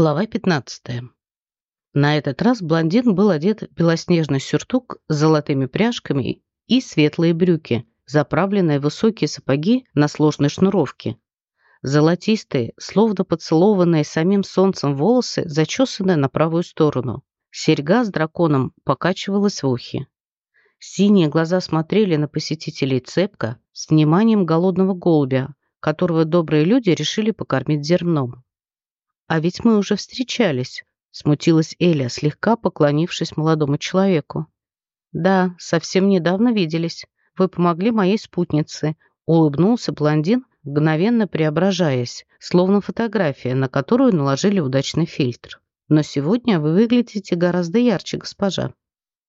Глава 15. На этот раз блондин был одет в белоснежный сюртук с золотыми пряжками и светлые брюки, заправленные в высокие сапоги на сложной шнуровке. Золотистые, словно поцелованные самим солнцем волосы, зачесанные на правую сторону. Серьга с драконом покачивалась в ухе. Синие глаза смотрели на посетителей цепка с вниманием голодного голубя, которого добрые люди решили покормить зерном. «А ведь мы уже встречались», — смутилась Эля, слегка поклонившись молодому человеку. «Да, совсем недавно виделись. Вы помогли моей спутнице», — улыбнулся блондин, мгновенно преображаясь, словно фотография, на которую наложили удачный фильтр. «Но сегодня вы выглядите гораздо ярче, госпожа.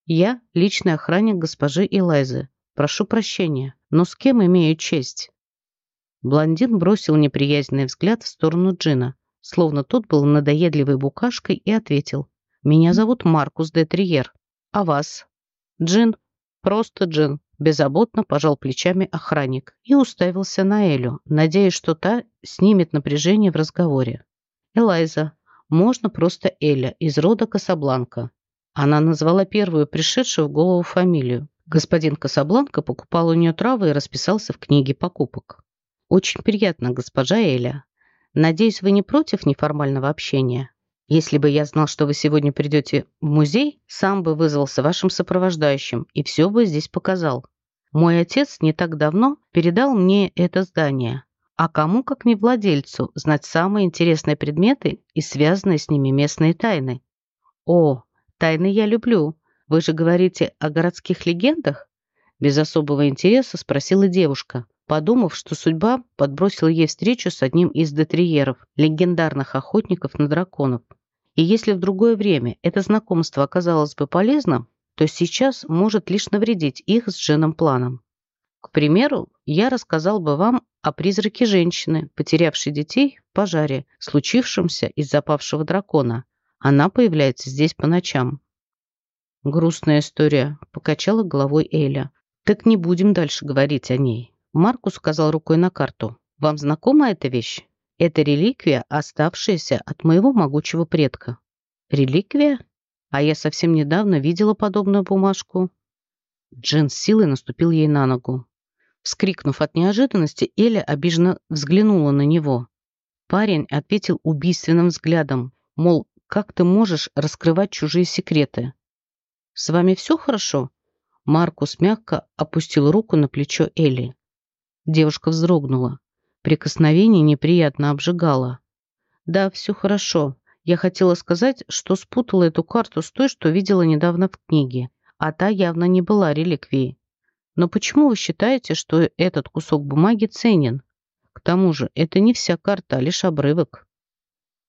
Я — личный охранник госпожи Элайзы. Прошу прощения, но с кем имею честь?» Блондин бросил неприязненный взгляд в сторону Джина, словно тот был надоедливой букашкой, и ответил. «Меня зовут Маркус де Триер. А вас?» «Джин. Просто Джин», – беззаботно пожал плечами охранник и уставился на Элю, надеясь, что та снимет напряжение в разговоре. «Элайза. Можно просто Эля, из рода Касабланка». Она назвала первую пришедшую в голову фамилию. Господин Касабланка покупал у нее травы и расписался в книге покупок. «Очень приятно, госпожа Эля. Надеюсь, вы не против неформального общения? Если бы я знал, что вы сегодня придете в музей, сам бы вызвался вашим сопровождающим и все бы здесь показал. Мой отец не так давно передал мне это здание. А кому, как не владельцу, знать самые интересные предметы и связанные с ними местные тайны? О, тайны я люблю. Вы же говорите о городских легендах? Без особого интереса спросила девушка, подумав, что судьба подбросила ей встречу с одним из детриеров, легендарных охотников на драконов. И если в другое время это знакомство оказалось бы полезным, то сейчас может лишь навредить их с Дженом планом. К примеру, я рассказал бы вам о призраке женщины, потерявшей детей в пожаре, случившемся из-за павшего дракона. Она появляется здесь по ночам. Грустная история, покачала головой Эля. Так не будем дальше говорить о ней. Маркус указал рукой на карту. «Вам знакома эта вещь? Это реликвия, оставшаяся от моего могучего предка». «Реликвия? А я совсем недавно видела подобную бумажку». Джин с силой наступил ей на ногу. Вскрикнув от неожиданности, Эля обиженно взглянула на него. Парень ответил убийственным взглядом, мол, как ты можешь раскрывать чужие секреты? «С вами все хорошо?» Маркус мягко опустил руку на плечо Элли. Девушка вздрогнула. Прикосновение неприятно обжигало. «Да, все хорошо. Я хотела сказать, что спутала эту карту с той, что видела недавно в книге, а та явно не была реликвией. Но почему вы считаете, что этот кусок бумаги ценен? К тому же, это не вся карта, а лишь обрывок.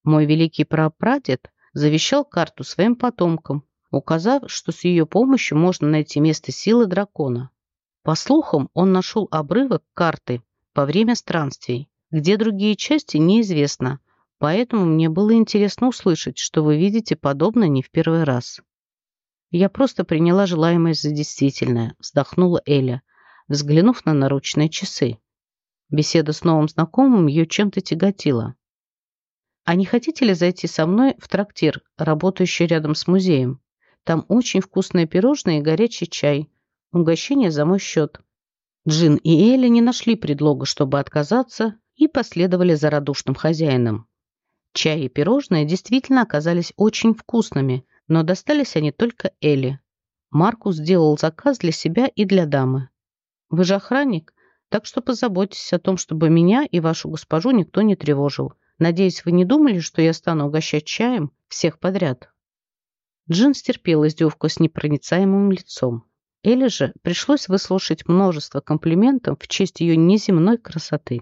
Мой великий прапрадед завещал карту своим потомкам, указав, что с ее помощью можно найти место силы дракона. По слухам, он нашел обрывок карты во время странствий. Где другие части, неизвестно. Поэтому мне было интересно услышать, что вы видите подобное не в первый раз. Я просто приняла желаемое за действительное, вздохнула Эля, взглянув на наручные часы. Беседа с новым знакомым ее чем-то тяготила. «А не хотите ли зайти со мной в трактир, работающий рядом с музеем? Там очень вкусные пирожные и горячий чай. Угощение за мой счет. Джин и Элли не нашли предлога, чтобы отказаться, и последовали за радушным хозяином. Чай и пирожные действительно оказались очень вкусными, но достались они только Элли. Маркус сделал заказ для себя и для дамы. «Вы же охранник, так что позаботьтесь о том, чтобы меня и вашу госпожу никто не тревожил. Надеюсь, вы не думали, что я стану угощать чаем всех подряд?» Джин стерпел издевку с непроницаемым лицом. Элли же пришлось выслушать множество комплиментов в честь ее неземной красоты.